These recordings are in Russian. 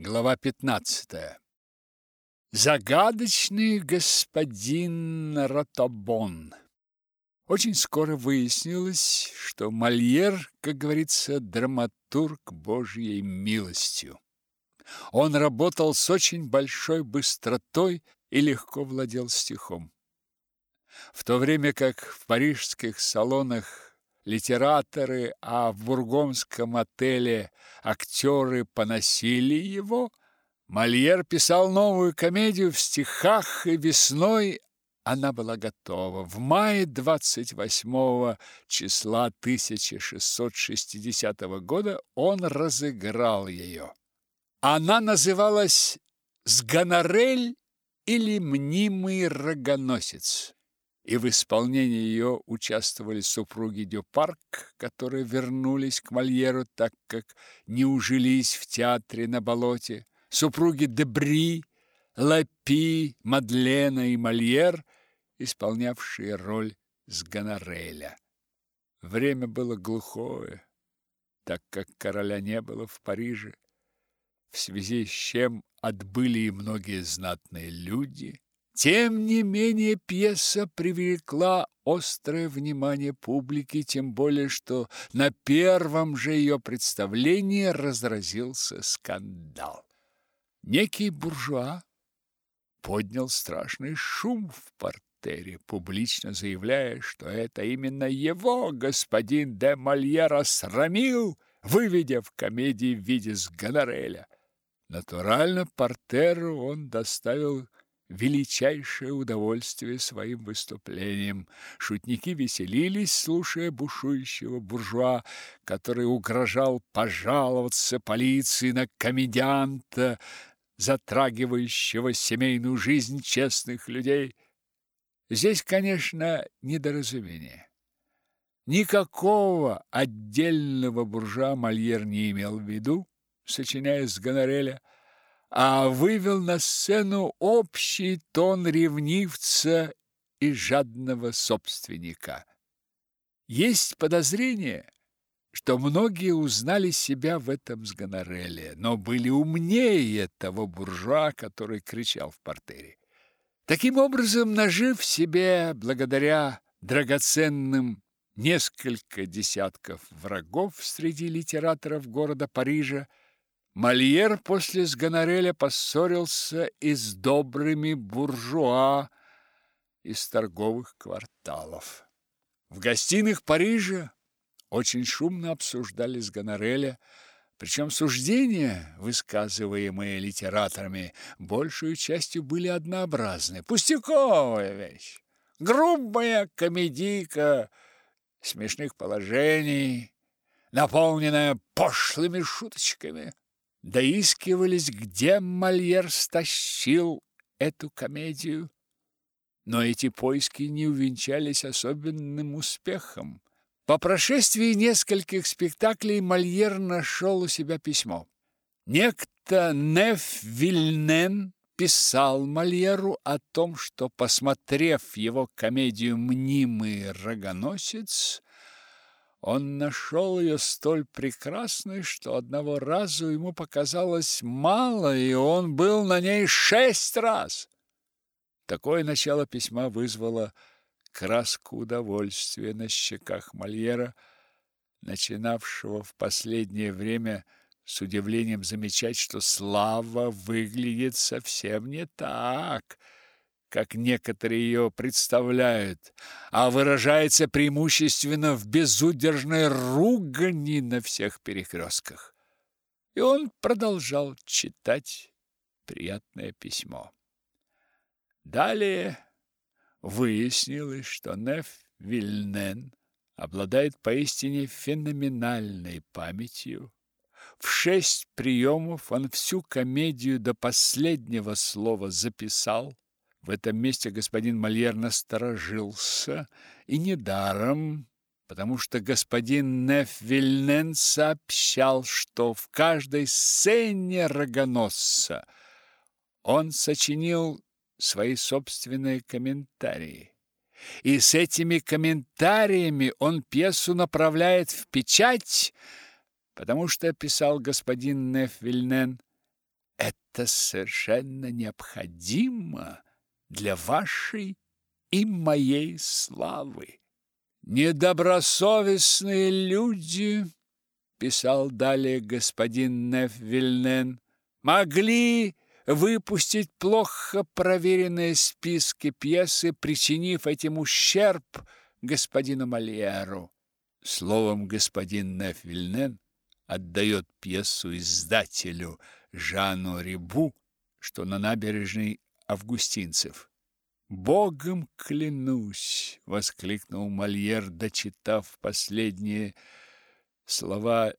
Глава 15. Загадочный господин Ротобон. Очень скоро выяснилось, что Мольер, как говорится, драматург Божьей милостью. Он работал с очень большой быстротой и легко владел стихом. В то время как в парижских салонах литераторы, а в бургомском отеле актеры поносили его, Мольер писал новую комедию в стихах, и весной она была готова. В мае 28 числа 1660 года он разыграл ее. Она называлась «Сгонорель» или «Мнимый рогоносец» и в исполнении ее участвовали супруги Дюпарк, которые вернулись к Мольеру, так как не ужились в театре на болоте, супруги Дебри, Лапи, Мадлена и Мольер, исполнявшие роль с Гонореля. Время было глухое, так как короля не было в Париже, в связи с чем отбыли и многие знатные люди – тем не менее пьеса привлекла острое внимание публики, тем более что на первом же ее представлении разразился скандал. Некий буржуа поднял страшный шум в портере, публично заявляя, что это именно его господин де Мольера срамил, выведя в комедии в виде с гонореля. Натурально портеру он доставил величайшее удовольствие своим выступлением. Шутники веселились, слушая бушующего буржуа, который угрожал пожаловаться полиции на комедианта, затрагивающего семейную жизнь честных людей. Здесь, конечно, недоразумение. Никакого отдельного буржуа Мольер не имел в виду, сочиняя с Гонореля, а вывел на сцену общий тон ревнивца и жадного собственника. Есть подозрение, что многие узнали себя в этом с Гонореле, но были умнее того буржуа, который кричал в портере. Таким образом, нажив себе, благодаря драгоценным несколько десятков врагов среди литераторов города Парижа, Мольер после с Гонореля поссорился и с добрыми буржуа из торговых кварталов. В гостиных Парижа очень шумно обсуждали с Гонореля, причем суждения, высказываемые литераторами, большую частью были однообразны. Пустяковая вещь, грубая комедийка смешных положений, наполненная пошлыми шуточками доискивались, где Мольер стащил эту комедию. Но эти поиски не увенчались особенным успехом. По прошествии нескольких спектаклей Мольер нашел у себя письмо. Некто Неф Вильнен писал Мольеру о том, что, посмотрев его комедию «Мнимый рогоносец», он нашел ее столь прекрасной, что одного разу ему показалось мало, и он был на ней шесть раз. Такое начало письма вызвало краску удовольствия на щеках Мольера, начинавшего в последнее время с удивлением замечать, что слава выглядит совсем не так – как некоторые ее представляют, а выражается преимущественно в безудержной ругани на всех перекрестках. И он продолжал читать приятное письмо. Далее выяснилось, что Неф Вильнен обладает поистине феноменальной памятью. В шесть приемов он всю комедию до последнего слова записал, в этом месте господин Мольер насторожился, и недаром, потому что господин Неф Вильнен сообщал, что в каждой сцене рогоносца он сочинил свои собственные комментарии. И с этими комментариями он пьесу направляет в печать, потому что, писал господин Неф Вильнен, это совершенно необходимо для вашей и моей славы. Недобросовестные люди, писал далее господин Неф могли выпустить плохо проверенные списки пьесы, причинив этим ущерб господину Мольеру. Словом, господин Неф отдает пьесу издателю Жану Рибу, что на набережной Августинцев. «Богом клянусь!» — воскликнул Мольер, дочитав последние слова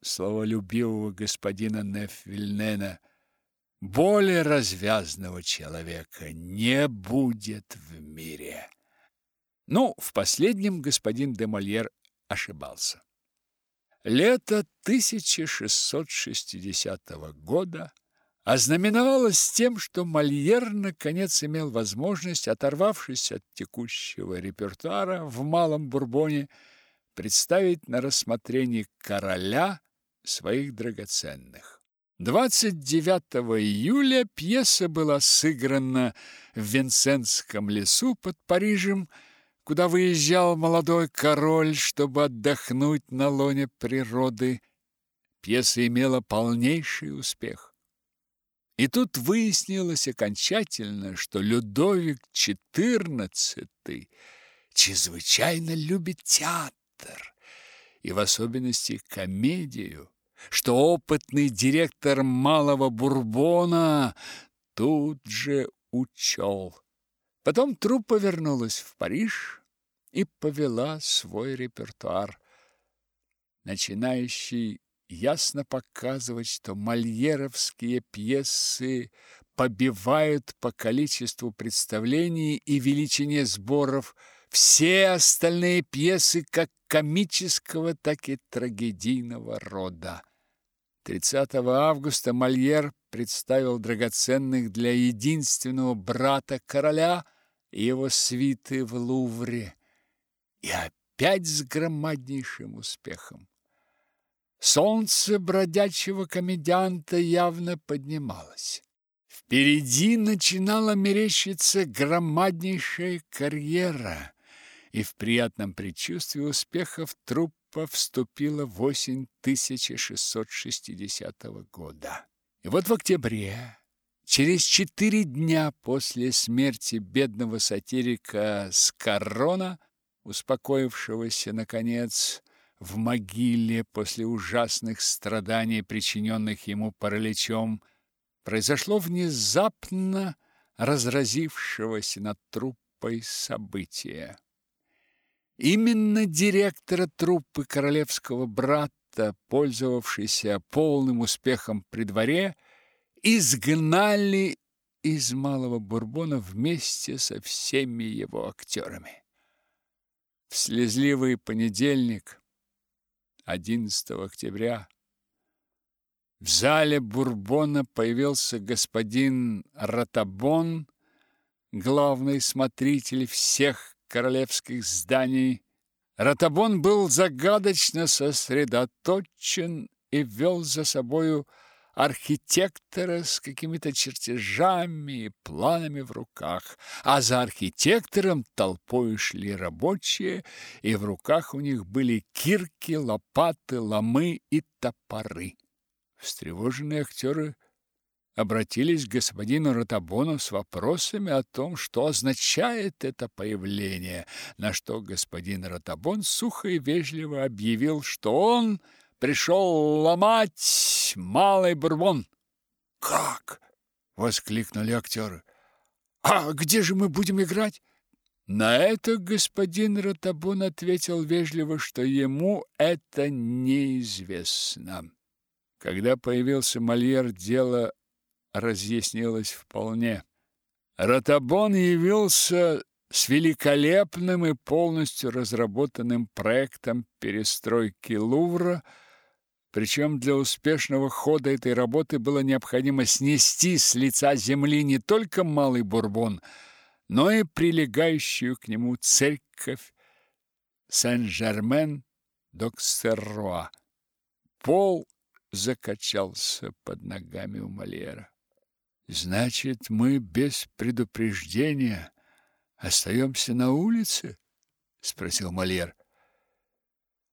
слова любивого господина Нефвильнена. «Более развязного человека не будет в мире». Ну, в последнем господин де Мольер ошибался. Лето 1660 года ознаменовалось тем, что Мольер наконец имел возможность, оторвавшись от текущего репертуара в Малом Бурбоне, представить на рассмотрение короля своих драгоценных. 29 июля пьеса была сыграна в Винсентском лесу под Парижем, куда выезжал молодой король, чтобы отдохнуть на лоне природы. Пьеса имела полнейший успех. И тут выяснилось окончательно, что Людовик XIV чрезвычайно любит театр, и в особенности комедию, что опытный директор Малого Бурбона тут же учел. Потом труппа вернулась в Париж, и повела свой репертуар, начинающий ясно показывать, что мольеровские пьесы побивают по количеству представлений и величине сборов все остальные пьесы как комического, так и трагедийного рода. 30 августа Мольер представил драгоценных для единственного брата короля и его свиты в Лувре и опять с громаднейшим успехом. Солнце бродячего комедианта явно поднималось. Впереди начинала мерещиться громаднейшая карьера, и в приятном предчувствии успехов труппа вступила в осень 1660 года. И вот в октябре, через четыре дня после смерти бедного сатирика Скаррона, успокоившегося, наконец, в могиле после ужасных страданий, причиненных ему параличом, произошло внезапно разразившегося над труппой события. Именно директора труппы королевского брата, пользовавшийся полным успехом при дворе, изгнали из Малого Бурбона вместе со всеми его актерами. В слезливый понедельник, 11 октября, в зале Бурбона появился господин Ротабон, главный смотритель всех королевских зданий. Ротабон был загадочно сосредоточен и вел за собою архитектора с какими-то чертежами и планами в руках, а за архитектором толпой шли рабочие, и в руках у них были кирки, лопаты, ломы и топоры. Встревоженные актеры обратились к господину Ротабону с вопросами о том, что означает это появление, на что господин Ротабон сухо и вежливо объявил, что он пришел ломать малый бурбон. Как? воскликнули актеры. А где же мы будем играть? На это господин Ротабун ответил вежливо, что ему это неизвестно. Когда появился Мольер, дело разъяснилось вполне. Ротабон явился с великолепным и полностью разработанным проектом перестройки Лувра – причем для успешного хода этой работы было необходимо снести с лица земли не только Малый Бурбон, но и прилегающую к нему церковь Сен-Жермен-д'Оксерруа. Пол закачался под ногами у Мольера. Значит, мы без предупреждения остаемся на улице? спросил Мольер.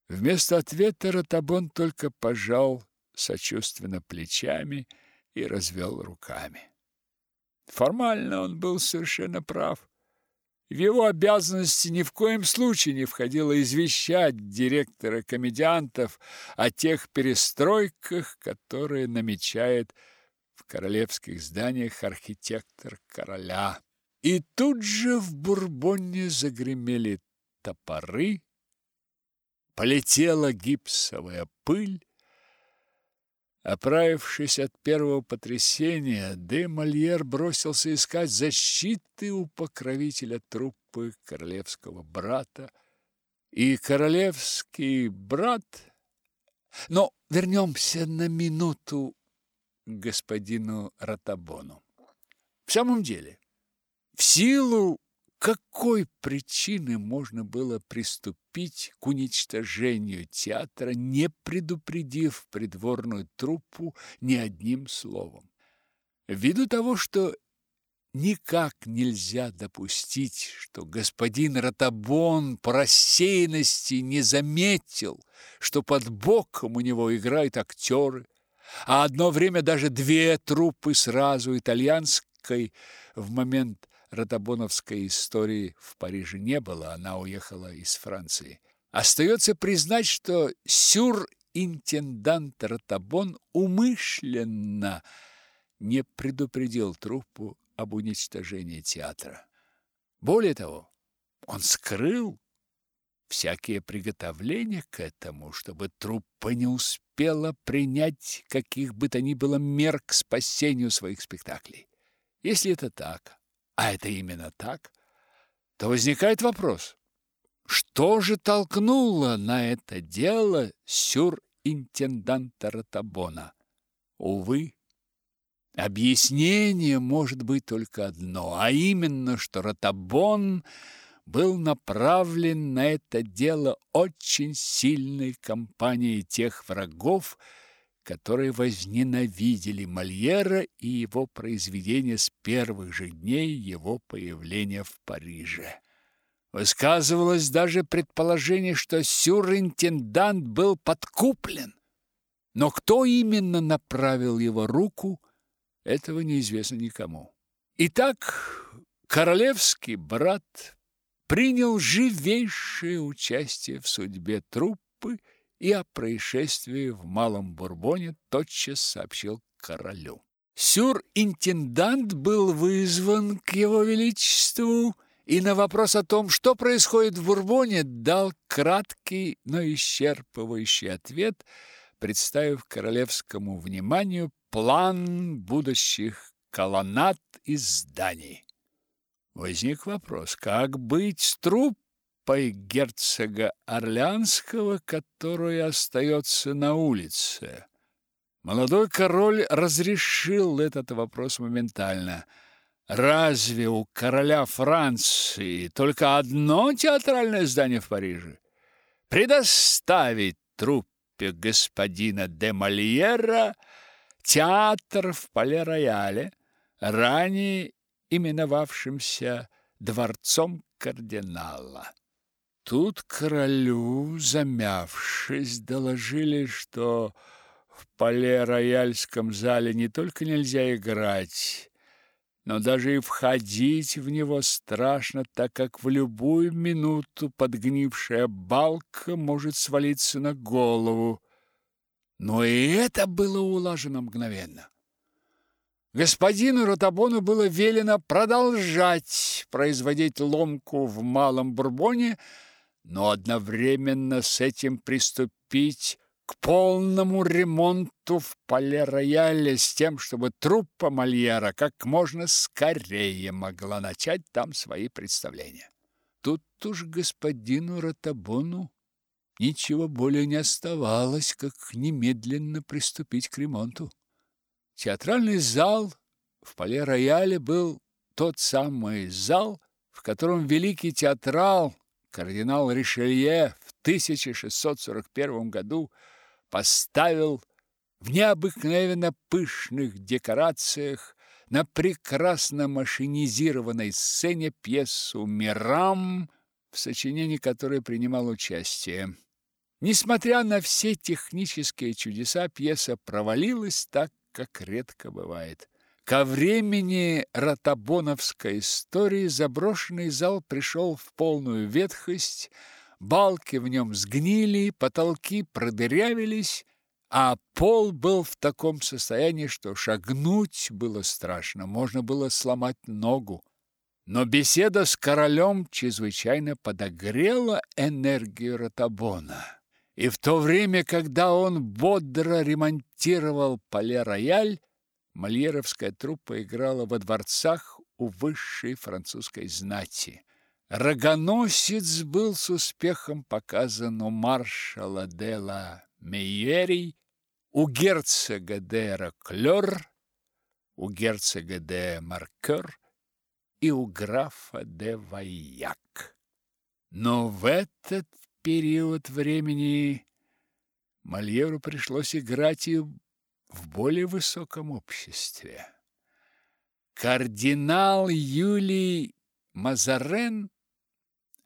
Вместо ответа Ротабон только пожал сочувственно плечами и развел руками. Формально он был совершенно прав. В его обязанности ни в коем случае не входило извещать директора комедиантов о тех перестройках, которые намечает в королевских зданиях архитектор короля. И тут же в Бурбоне загремели топоры, полетела гипсовая пыль, Оправившись от первого потрясения, де Мольер бросился искать защиты у покровителя труппы королевского брата. И королевский брат... Но вернемся на минуту к господину Ротабону. В самом деле, в силу какой причины можно было приступить к уничтожению театра, не предупредив придворную труппу ни одним словом? Ввиду того, что никак нельзя допустить, что господин Ротабон по рассеянности не заметил, что под боком у него играют актеры, а одно время даже две труппы сразу итальянской в момент Ротабоновской истории в Париже не было, она уехала из Франции. Остается признать, что сюр-интендант Ротабон умышленно не предупредил труппу об уничтожении театра. Более того, он скрыл всякие приготовления к этому, чтобы труппа не успела принять каких бы то ни было мер к спасению своих спектаклей. Если это так, а это именно так, то возникает вопрос, что же толкнуло на это дело сюр-интенданта Ротабона? Увы, объяснение может быть только одно, а именно, что Ротабон был направлен на это дело очень сильной компанией тех врагов, которые возненавидели Мольера и его произведения с первых же дней его появления в Париже. Высказывалось даже предположение, что сюринтендант был подкуплен. Но кто именно направил его руку, этого неизвестно никому. Итак, королевский брат принял живейшее участие в судьбе труппы и о происшествии в Малом Бурбоне тотчас сообщил королю. Сюр-интендант был вызван к его величеству и на вопрос о том, что происходит в Бурбоне, дал краткий, но исчерпывающий ответ, представив королевскому вниманию план будущих колоннад и зданий. Возник вопрос, как быть с труппой? Группой герцога Орлеанского, которая остается на улице. Молодой король разрешил этот вопрос моментально. Разве у короля Франции только одно театральное здание в Париже? Предоставить труппе господина де Мольера театр в Пале-Рояле, ранее именовавшимся дворцом кардинала. Тут королю, замявшись, доложили, что в поле-рояльском зале не только нельзя играть, но даже и входить в него страшно, так как в любую минуту подгнившая балка может свалиться на голову. Но и это было улажено мгновенно. Господину Ротабону было велено продолжать производить ломку в Малом Бурбоне, но одновременно с этим приступить к полному ремонту в Пале-Рояле с тем, чтобы труппа Мольера как можно скорее могла начать там свои представления. Тут уж господину Ротабону ничего более не оставалось, как немедленно приступить к ремонту. Театральный зал в Пале-Рояле был тот самый зал, в котором великий театрал кардинал Ришелье в 1641 году поставил в необыкновенно пышных декорациях, на прекрасно машинизированной сцене пьесу «Мирам», в сочинении которой принимал участие. Несмотря на все технические чудеса, пьеса провалилась так, как редко бывает. Ко времени Ротабоновской истории заброшенный зал пришел в полную ветхость, балки в нем сгнили, потолки продырявились, а пол был в таком состоянии, что шагнуть было страшно, можно было сломать ногу. Но беседа с королем чрезвычайно подогрела энергию Ротабона. И в то время, когда он бодро ремонтировал Пале-Рояль, Мольеровская труппа играла во дворцах у высшей французской знати. Рогоносец был с успехом показан у маршала де ла Мейери, у герцога де Роклер, у герцога де Маркер и у графа де Ваяк. Но в этот период времени Мольеру пришлось играть и в более высоком обществе. Кардинал Юлий Мазарен,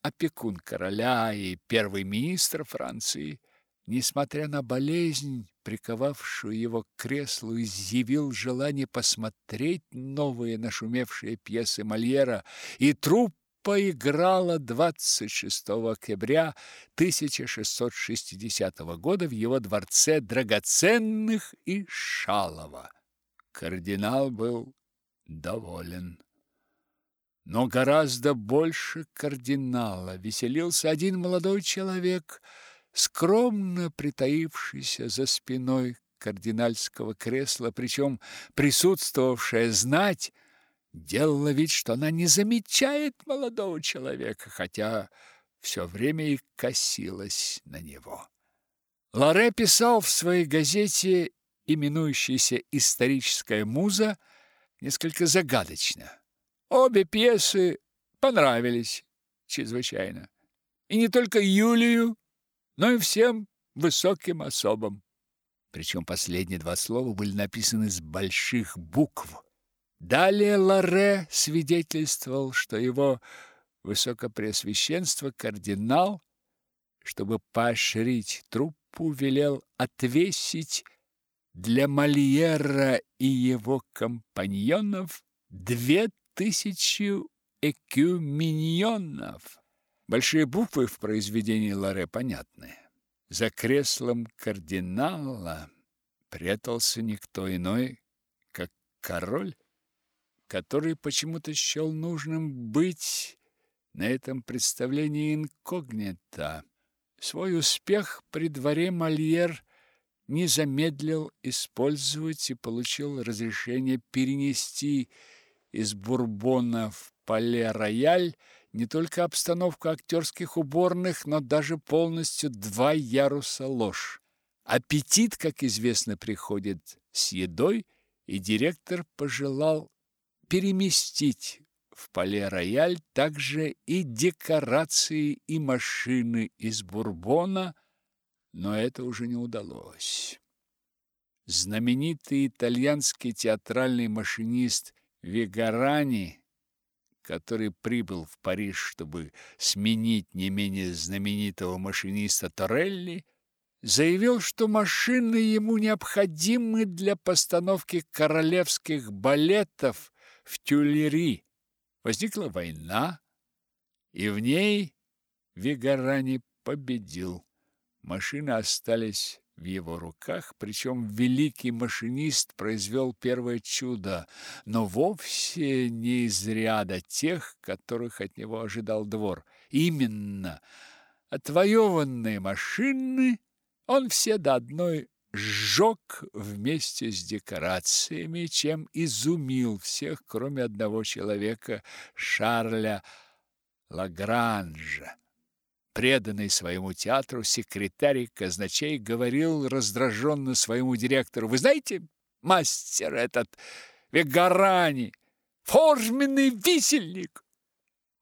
опекун короля и первый министр Франции, несмотря на болезнь, приковавшую его к креслу, изъявил желание посмотреть новые нашумевшие пьесы Мольера, и труп поиграла 26 октября 1660 года в его дворце драгоценных и Шалова. Кардинал был доволен. Но гораздо больше кардинала веселился один молодой человек, скромно притаившийся за спиной кардинальского кресла, причем присутствовавшая знать делала вид, что она не замечает молодого человека, хотя все время и косилась на него. Ларе писал в своей газете, именующейся «Историческая муза», несколько загадочно. Обе пьесы понравились чрезвычайно. И не только Юлию, но и всем высоким особам. Причем последние два слова были написаны с больших букв. Далее Ларе свидетельствовал, что его высокопреосвященство кардинал, чтобы поощрить труппу, велел отвесить для Мольера и его компаньонов две тысячи экюминьонов. Большие буквы в произведении Ларе понятны. За креслом кардинала прятался никто иной, как король который почему-то счел нужным быть на этом представлении инкогнито. Свой успех при дворе Мольер не замедлил использовать и получил разрешение перенести из Бурбона в Пале-Рояль не только обстановку актерских уборных, но даже полностью два яруса ложь. Аппетит, как известно, приходит с едой, и директор пожелал переместить в Пале-Рояль также и декорации и машины из Бурбона, но это уже не удалось. Знаменитый итальянский театральный машинист Вегарани, который прибыл в Париж, чтобы сменить не менее знаменитого машиниста Торелли, заявил, что машины ему необходимы для постановки королевских балетов в Тюлери. Возникла война, и в ней Вигарани победил. Машины остались в его руках, причем великий машинист произвел первое чудо, но вовсе не из ряда тех, которых от него ожидал двор. Именно отвоеванные машины он все до одной сжег вместе с декорациями, чем изумил всех, кроме одного человека, Шарля Лагранжа. Преданный своему театру секретарь казначей говорил раздраженно своему директору, «Вы знаете, мастер этот Вегарани, форменный висельник!»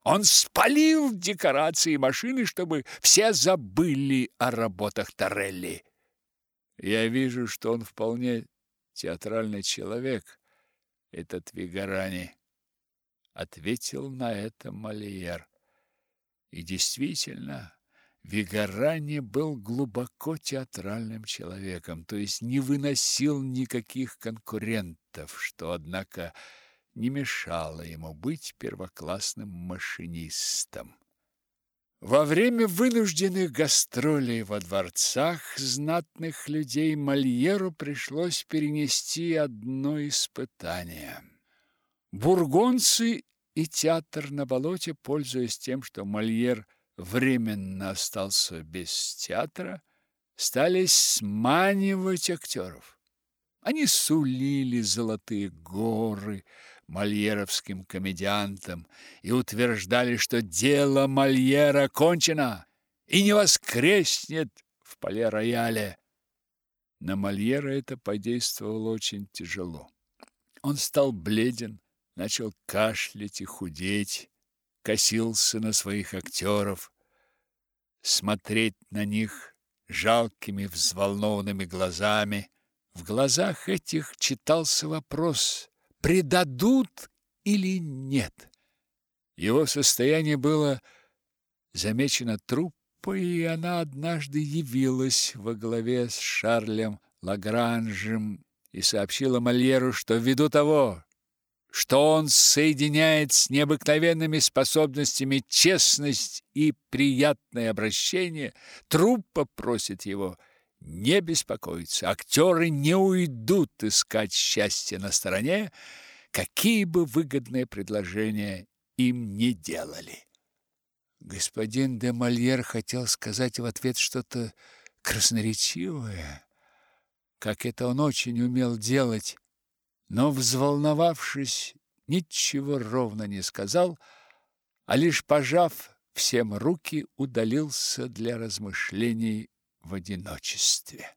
Он спалил декорации машины, чтобы все забыли о работах Торелли. Я вижу, что он вполне театральный человек, этот Вигарани, ответил на это Мольер. И действительно, Вигарани был глубоко театральным человеком, то есть не выносил никаких конкурентов, что, однако, не мешало ему быть первоклассным машинистом. Во время вынужденных гастролей во дворцах знатных людей Мольеру пришлось перенести одно испытание. Бургонцы и театр на болоте, пользуясь тем, что Мольер временно остался без театра, стали сманивать актеров. Они сулили золотые горы, мольеровским комедиантам и утверждали, что дело Мольера кончено и не воскреснет в Пале-Рояле. На Мольера это подействовало очень тяжело. Он стал бледен, начал кашлять и худеть, косился на своих актеров. Смотреть на них жалкими взволнованными глазами. В глазах этих читался вопрос предадут или нет. Его состояние было замечено труппой, и она однажды явилась во главе с Шарлем Лагранжем и сообщила Мольеру, что ввиду того, что он соединяет с необыкновенными способностями честность и приятное обращение, труппа просит его не беспокоиться. Актеры не уйдут искать счастье на стороне, какие бы выгодные предложения им не делали. Господин де Мольер хотел сказать в ответ что-то красноречивое, как это он очень умел делать, но, взволновавшись, ничего ровно не сказал, а лишь пожав всем руки, удалился для размышлений в одиночестве.